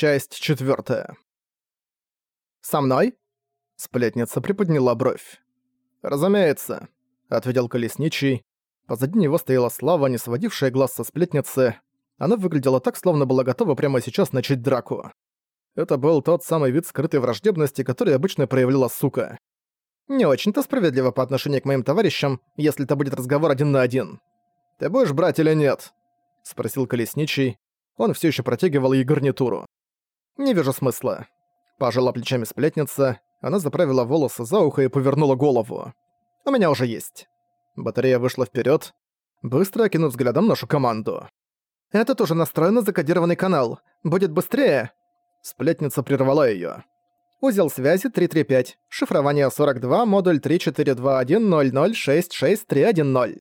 Часть четвертая. «Со мной?» Сплетница приподняла бровь. «Разумеется», — ответил Колесничий. Позади него стояла Слава, не сводившая глаз со сплетницы. Она выглядела так, словно была готова прямо сейчас начать драку. Это был тот самый вид скрытой враждебности, который обычно проявляла сука. «Не очень-то справедливо по отношению к моим товарищам, если это будет разговор один на один. Ты будешь брать или нет?» — спросил Колесничий. Он все еще протягивал ей гарнитуру. «Не вижу смысла». Пожала плечами сплетница, она заправила волосы за ухо и повернула голову. «У меня уже есть». Батарея вышла вперед, быстро окинув взглядом нашу команду. «Это тоже настроен на закодированный канал. Будет быстрее!» Сплетница прервала ее. Узел связи 335, шифрование 42, модуль 342100663310.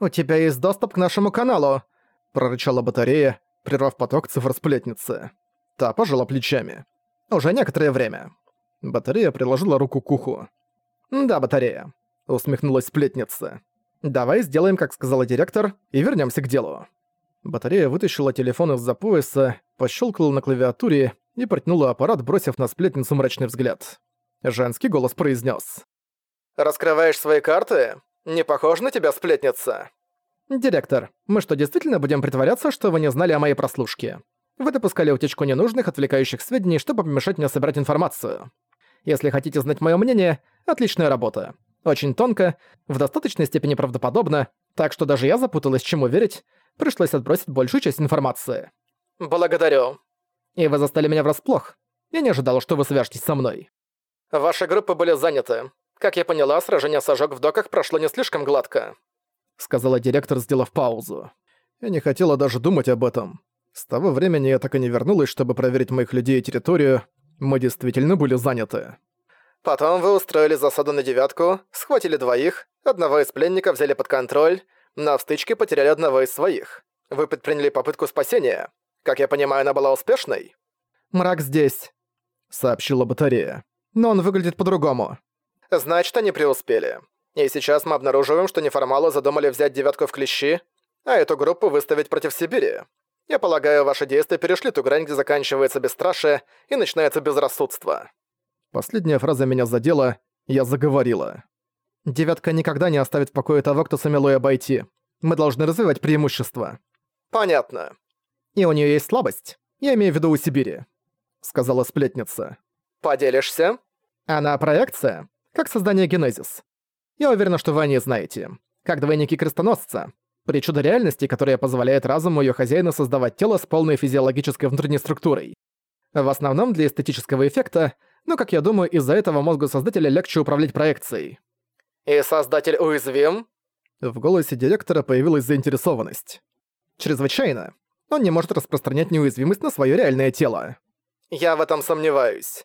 «У тебя есть доступ к нашему каналу!» – прорычала батарея, прервав поток цифр сплетницы. Та пожала плечами. «Уже некоторое время». Батарея приложила руку к уху. «Да, батарея», — усмехнулась сплетница. «Давай сделаем, как сказала директор, и вернемся к делу». Батарея вытащила телефон из-за пояса, пощелкала на клавиатуре и протянула аппарат, бросив на сплетницу мрачный взгляд. Женский голос произнес: «Раскрываешь свои карты? Не похож на тебя, сплетница?» «Директор, мы что, действительно будем притворяться, что вы не знали о моей прослушке? Вы допускали утечку ненужных, отвлекающих сведений, чтобы помешать мне собирать информацию. Если хотите знать моё мнение, отличная работа. Очень тонко, в достаточной степени правдоподобно, так что даже я запуталась, чему верить, пришлось отбросить большую часть информации. Благодарю. И вы застали меня врасплох. Я не ожидал, что вы свяжетесь со мной. Ваши группы были заняты. Как я поняла, сражение с ожог в доках прошло не слишком гладко сказала директор, сделав паузу. Я не хотела даже думать об этом. С того времени я так и не вернулась, чтобы проверить моих людей и территорию. Мы действительно были заняты. Потом вы устроили засаду на девятку, схватили двоих, одного из пленников взяли под контроль, на встычке потеряли одного из своих. Вы предприняли попытку спасения. Как я понимаю, она была успешной? «Мрак здесь», — сообщила батарея. «Но он выглядит по-другому». «Значит, они преуспели. И сейчас мы обнаруживаем, что неформалы задумали взять девятку в клещи, а эту группу выставить против Сибири. Я полагаю, ваши действия перешли ту грань, где заканчивается бесстрашие и начинается безрассудство». Последняя фраза меня задела, я заговорила. «Девятка никогда не оставит в покое того, кто сумел ее обойти. Мы должны развивать преимущество». «Понятно». «И у нее есть слабость. Я имею в виду у Сибири», — сказала сплетница. «Поделишься?» «Она проекция, как создание генезис. Я уверена, что вы о ней знаете. Как двойники-крестоносца. Причуда реальности, которая позволяет разуму ее хозяина создавать тело с полной физиологической внутренней структурой. В основном для эстетического эффекта, но, как я думаю, из-за этого мозгу создателя легче управлять проекцией. «И создатель уязвим?» В голосе директора появилась заинтересованность. «Чрезвычайно. Он не может распространять неуязвимость на свое реальное тело». «Я в этом сомневаюсь.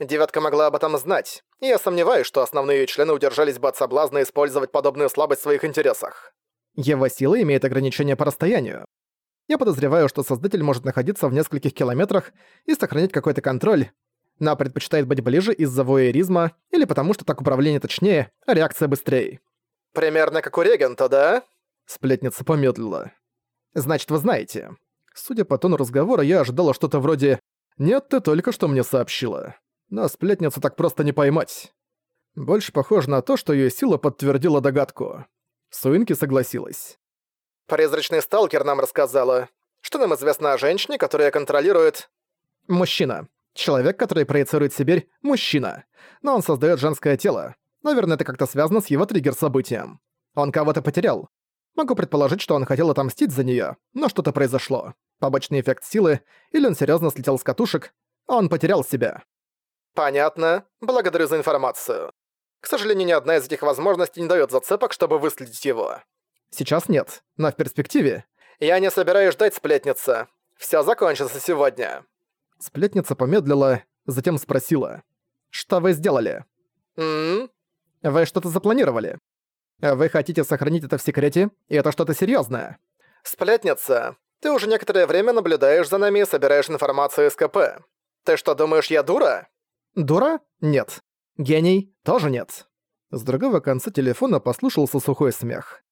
Девятка могла об этом знать, я сомневаюсь, что основные ее члены удержались бы от соблазна использовать подобную слабость в своих интересах. Его сила имеет ограничения по расстоянию. Я подозреваю, что Создатель может находиться в нескольких километрах и сохранять какой-то контроль, но предпочитает быть ближе из-за воеризма или потому, что так управление точнее, а реакция быстрее. «Примерно как у регента, да?» Сплетница помедлила. «Значит, вы знаете». Судя по тону разговора, я ожидала что-то вроде «Нет, ты только что мне сообщила» но сплетницу так просто не поймать. Больше похоже на то, что её сила подтвердила догадку. Суинки согласилась. «Призрачный сталкер нам рассказала. Что нам известно о женщине, которая контролирует...» «Мужчина. Человек, который проецирует Сибирь, мужчина. Но он создаёт женское тело. Наверное, это как-то связано с его триггер-событием. Он кого-то потерял. Могу предположить, что он хотел отомстить за неё, но что-то произошло. Побочный эффект силы, или он серьёзно слетел с катушек, он потерял себя. «Понятно. Благодарю за информацию. К сожалению, ни одна из этих возможностей не дает зацепок, чтобы выследить его. Сейчас нет, но в перспективе. Я не собираюсь ждать сплетница. Все закончится сегодня». Сплетница помедлила, затем спросила. «Что вы сделали?» «М-м? Вы что-то запланировали? Вы хотите сохранить это в секрете, и это что-то серьезное. «Сплетница, ты уже некоторое время наблюдаешь за нами и собираешь информацию из КП. Ты что, думаешь, я дура?» Дура? Нет. Гений? Тоже нет. С другого конца телефона послушался сухой смех.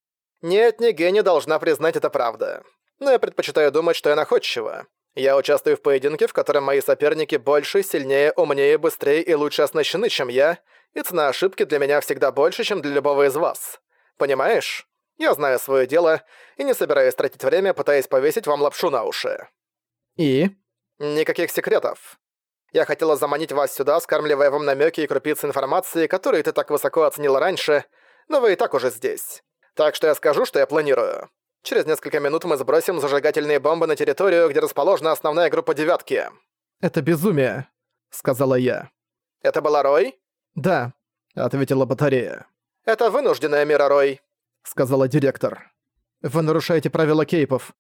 «Нет, не гений должна признать это правда. Но я предпочитаю думать, что я находчива. Я участвую в поединке, в котором мои соперники больше, сильнее, умнее, быстрее и лучше оснащены, чем я, и цена ошибки для меня всегда больше, чем для любого из вас. Понимаешь? Я знаю свое дело и не собираюсь тратить время, пытаясь повесить вам лапшу на уши. И? Никаких секретов. Я хотела заманить вас сюда, скармливая вам намеки и крупицы информации, которые ты так высоко оценила раньше, но вы и так уже здесь. Так что я скажу, что я планирую. Через несколько минут мы сбросим зажигательные бомбы на территорию, где расположена основная группа девятки. «Это безумие», — сказала я. «Это была Рой?» «Да», — ответила батарея. «Это вынужденная мера, Рой», — сказала директор. «Вы нарушаете правила кейпов.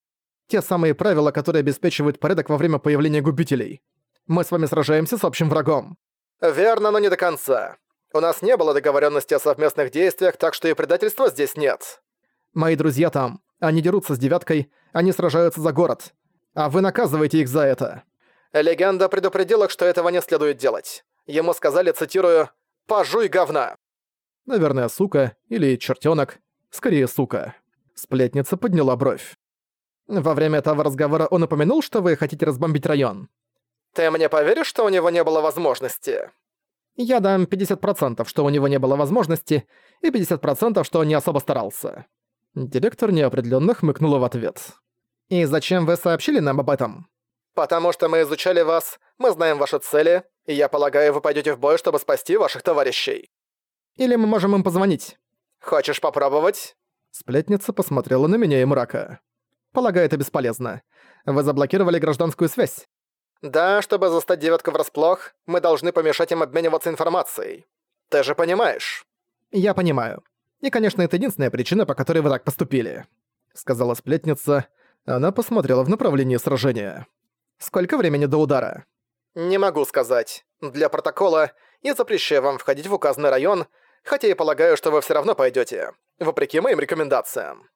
Те самые правила, которые обеспечивают порядок во время появления губителей. Мы с вами сражаемся с общим врагом». «Верно, но не до конца. У нас не было договоренности о совместных действиях, так что и предательства здесь нет». «Мои друзья там. Они дерутся с девяткой, они сражаются за город. А вы наказываете их за это». Легенда предупредила, что этого не следует делать. Ему сказали, цитирую, «Пожуй говна». Наверное, сука или чертенок. Скорее, сука. Сплетница подняла бровь. Во время этого разговора он упомянул, что вы хотите разбомбить район. «Ты мне поверишь, что у него не было возможности?» Я дам 50%, что у него не было возможности, и 50%, что он не особо старался. Директор неопределенно хмыкнула в ответ. «И зачем вы сообщили нам об этом?» «Потому что мы изучали вас, мы знаем ваши цели, и я полагаю, вы пойдете в бой, чтобы спасти ваших товарищей». «Или мы можем им позвонить?» «Хочешь попробовать?» Сплетница посмотрела на меня и мрака. «Полагаю, это бесполезно. Вы заблокировали гражданскую связь. Да, чтобы застать девятку врасплох, мы должны помешать им обмениваться информацией. Ты же понимаешь? Я понимаю. И, конечно, это единственная причина, по которой вы так поступили. Сказала сплетница. Она посмотрела в направлении сражения. Сколько времени до удара? Не могу сказать. Для протокола я запрещаю вам входить в указанный район, хотя и полагаю, что вы все равно пойдете, вопреки моим рекомендациям.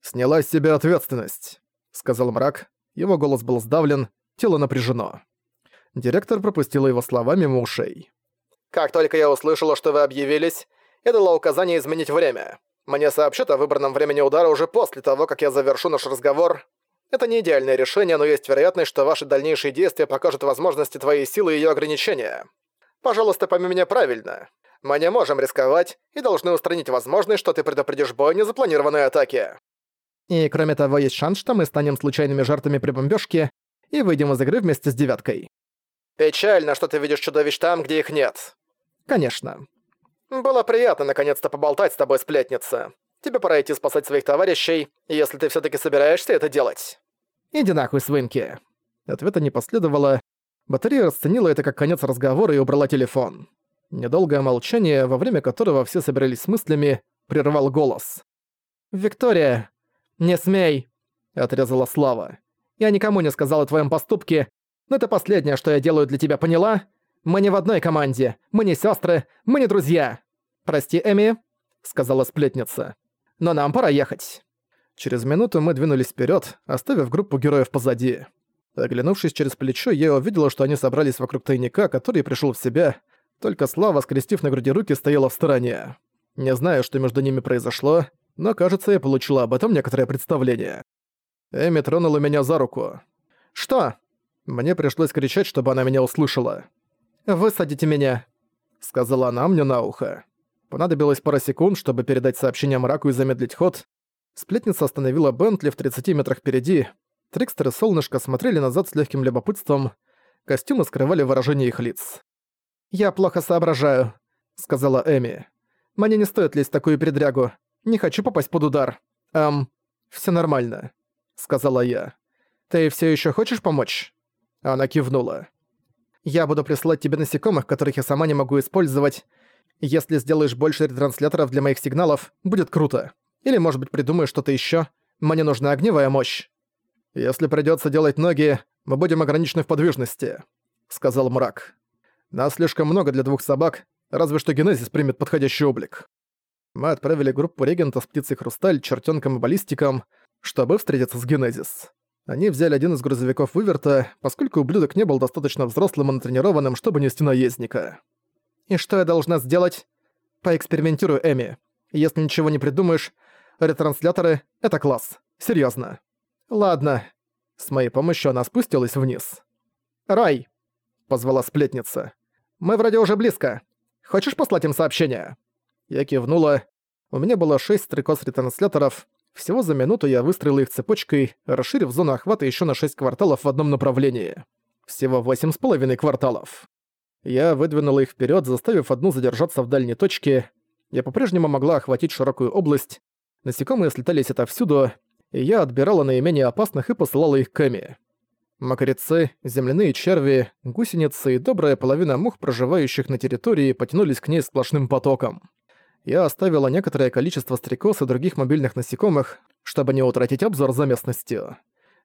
«Сняла с себя ответственность», — сказал мрак. Его голос был сдавлен, тело напряжено. Директор пропустила его слова мимо ушей. «Как только я услышала, что вы объявились, я дала указание изменить время. Мне сообщат о выбранном времени удара уже после того, как я завершу наш разговор. Это не идеальное решение, но есть вероятность, что ваши дальнейшие действия покажут возможности твоей силы и её ограничения. Пожалуйста, пойми меня правильно. Мы не можем рисковать и должны устранить возможность, что ты предупредишь бой незапланированной атаки. И кроме того, есть шанс, что мы станем случайными жертвами при бомбёжке и выйдем из игры вместе с девяткой. Печально, что ты видишь чудовищ там, где их нет. Конечно. Было приятно наконец-то поболтать с тобой, сплетница. Тебе пора идти спасать своих товарищей, если ты все таки собираешься это делать. Иди нахуй, свинки. Ответа не последовало. Батарея расценила это как конец разговора и убрала телефон. Недолгое молчание, во время которого все собирались с мыслями, прервал голос. «Виктория, не смей!» — отрезала Слава. Я никому не сказал о твоем поступке, но это последнее, что я делаю для тебя, поняла? Мы не в одной команде, мы не сестры, мы не друзья. Прости, Эми, сказала сплетница. Но нам пора ехать. Через минуту мы двинулись вперед, оставив группу героев позади. Оглянувшись через плечо, я увидела, что они собрались вокруг тайника, который пришел в себя, только Слава, скрестив на груди руки, стояла в стороне. Не знаю, что между ними произошло, но, кажется, я получила об этом некоторое представление. Эми тронула меня за руку. «Что?» Мне пришлось кричать, чтобы она меня услышала. «Высадите меня», — сказала она мне на ухо. Понадобилось пара секунд, чтобы передать сообщение мраку и замедлить ход. Сплетница остановила Бентли в 30 метрах впереди. Трикстер и Солнышко смотрели назад с легким любопытством. Костюмы скрывали выражение их лиц. «Я плохо соображаю», — сказала Эми. «Мне не стоит лезть в такую передрягу. Не хочу попасть под удар. Эм, все нормально сказала я. «Ты все еще хочешь помочь?» Она кивнула. «Я буду присылать тебе насекомых, которых я сама не могу использовать. Если сделаешь больше ретрансляторов для моих сигналов, будет круто. Или, может быть, придумаешь что-то еще. Мне нужна огневая мощь». «Если придется делать ноги, мы будем ограничены в подвижности», — сказал мрак. «Нас слишком много для двух собак, разве что Генезис примет подходящий облик». Мы отправили группу регента с птицей Хрусталь, чертенком и баллистиком — чтобы встретиться с Генезис. Они взяли один из грузовиков выверта, поскольку ублюдок не был достаточно взрослым и натренированным, чтобы нести наездника. «И что я должна сделать?» «Поэкспериментирую, Эми. Если ничего не придумаешь, ретрансляторы — это класс. Серьезно. «Ладно», — С моей помощью она спустилась вниз. «Рай!» — позвала сплетница. «Мы вроде уже близко. Хочешь послать им сообщение?» Я кивнула. У меня было шесть стрекоз-ретрансляторов. Всего за минуту я выстроила их цепочкой, расширив зону охвата еще на шесть кварталов в одном направлении. Всего восемь с половиной кварталов. Я выдвинула их вперед, заставив одну задержаться в дальней точке. Я по-прежнему могла охватить широкую область. Насекомые слетались отовсюду, и я отбирала наименее опасных и посылала их к Эми. Макарицы, земляные черви, гусеницы и добрая половина мух, проживающих на территории, потянулись к ней сплошным потоком. Я оставила некоторое количество стрекоз и других мобильных насекомых, чтобы не утратить обзор за местностью.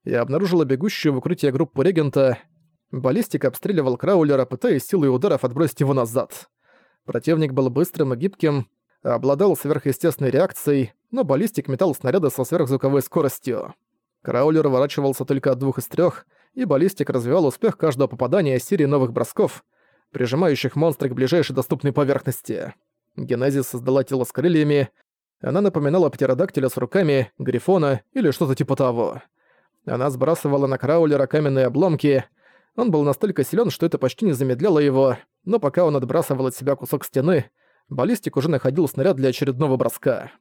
Я обнаружила бегущую в укрытие группу регента. Баллистик обстреливал Краулера, пытаясь силой ударов отбросить его назад. Противник был быстрым и гибким, обладал сверхъестественной реакцией, но баллистик метал снаряды со сверхзвуковой скоростью. Краулер уворачивался только от двух из трех, и баллистик развивал успех каждого попадания серии новых бросков, прижимающих монстра к ближайшей доступной поверхности. Генезис создала тело с крыльями, она напоминала птеродактиля с руками, грифона или что-то типа того. Она сбрасывала на Краулера каменные обломки, он был настолько силен, что это почти не замедляло его, но пока он отбрасывал от себя кусок стены, баллистик уже находил снаряд для очередного броска.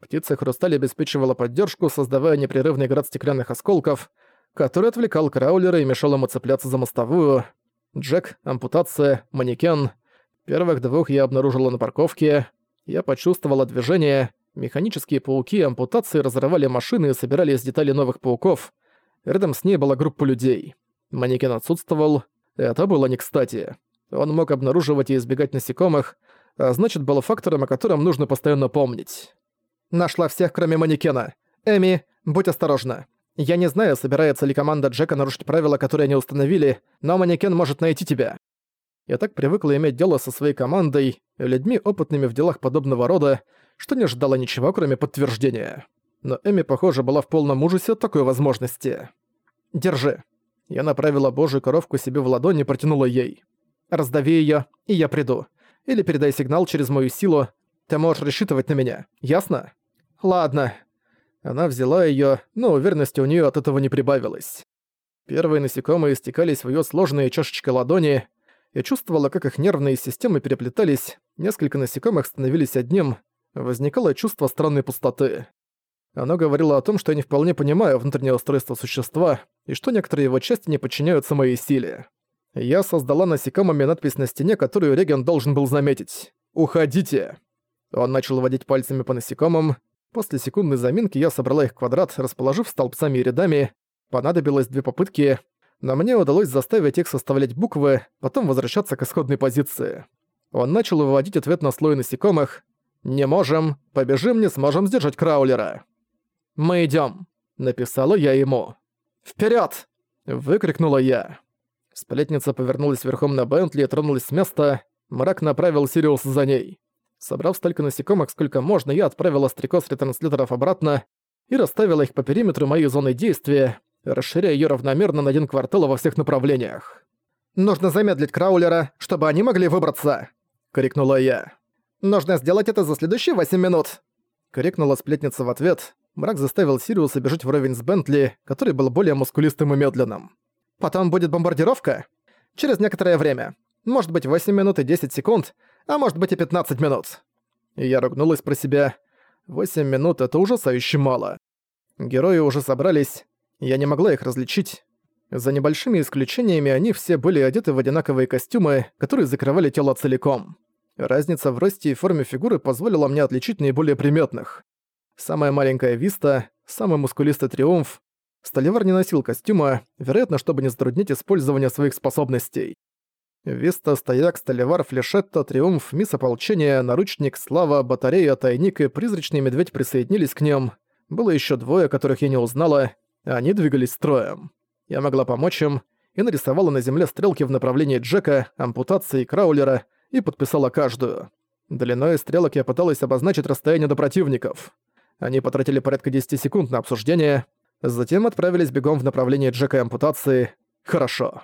Птица Хрусталь обеспечивала поддержку, создавая непрерывный град стеклянных осколков, который отвлекал Краулера и мешал ему цепляться за мостовую. Джек, ампутация, манекен. Первых двух я обнаружила на парковке. Я почувствовала движение. Механические пауки ампутации разрывали машины и собирали из деталей новых пауков. Рядом с ней была группа людей. Манекен отсутствовал. Это было не кстати. Он мог обнаруживать и избегать насекомых, а значит, был фактором, о котором нужно постоянно помнить. Нашла всех, кроме манекена. Эми, будь осторожна. Я не знаю, собирается ли команда Джека нарушить правила, которые они установили, но манекен может найти тебя. Я так привыкла иметь дело со своей командой, людьми, опытными в делах подобного рода, что не ждала ничего, кроме подтверждения. Но Эми, похоже, была в полном ужасе от такой возможности. «Держи». Я направила божью коровку себе в ладонь и протянула ей. «Раздави её, и я приду. Или передай сигнал через мою силу. Ты можешь рассчитывать на меня, ясно?» «Ладно». Она взяла её, но уверенности у неё от этого не прибавилось. Первые насекомые стекались в её сложные чашечкой ладони. Я чувствовала, как их нервные системы переплетались, несколько насекомых становились одним, возникало чувство странной пустоты. Оно говорило о том, что я не вполне понимаю внутреннее устройство существа и что некоторые его части не подчиняются моей силе. Я создала насекомыми надпись на стене, которую Реген должен был заметить. «Уходите!» Он начал водить пальцами по насекомым. После секундной заминки я собрала их в квадрат, расположив столбцами и рядами. Понадобилось две попытки, но мне удалось заставить их составлять буквы, потом возвращаться к исходной позиции. Он начал выводить ответ на слой насекомых. «Не можем. Побежим, не сможем сдержать Краулера». «Мы идём», — написала я ему. «Вперёд!» — выкрикнула я. Сплетница повернулась верхом на Бентли и тронулась с места. Мрак направил Сириус за ней. Собрав столько насекомых, сколько можно, я отправила стрекоз ретрансляторов обратно и расставила их по периметру моей зоны действия, расширяя её равномерно на один квартал во всех направлениях. «Нужно замедлить Краулера, чтобы они могли выбраться!» — крикнула я. «Нужно сделать это за следующие восемь минут!» — крикнула сплетница в ответ. Мрак заставил Сириуса бежать вровень с Бентли, который был более мускулистым и медленным. «Потом будет бомбардировка? Через некоторое время. Может быть, 8 минут и 10 секунд, а может быть и 15 минут». Я ругнулась про себя. 8 минут — это ужасающе мало. Герои уже собрались, я не могла их различить. За небольшими исключениями они все были одеты в одинаковые костюмы, которые закрывали тело целиком. Разница в росте и форме фигуры позволила мне отличить наиболее приметных. Самая маленькая Виста, самый мускулистый Триумф. Столивар не носил костюма, вероятно, чтобы не затруднить использование своих способностей. Виста, Стояк, Столивар, Флешетта, Триумф, Мисс Ополчения, Наручник, Слава, Батарея, Тайник и Призрачный Медведь присоединились к ним. Было еще двое, которых я не узнала, они двигались строем. Я могла помочь им и нарисовала на земле стрелки в направлении Джека, ампутации и Краулера и подписала каждую. Длиной стрелок я пыталась обозначить расстояние до противников. Они потратили порядка 10 секунд на обсуждение, затем отправились бегом в направлении Джека и ампутации. Хорошо.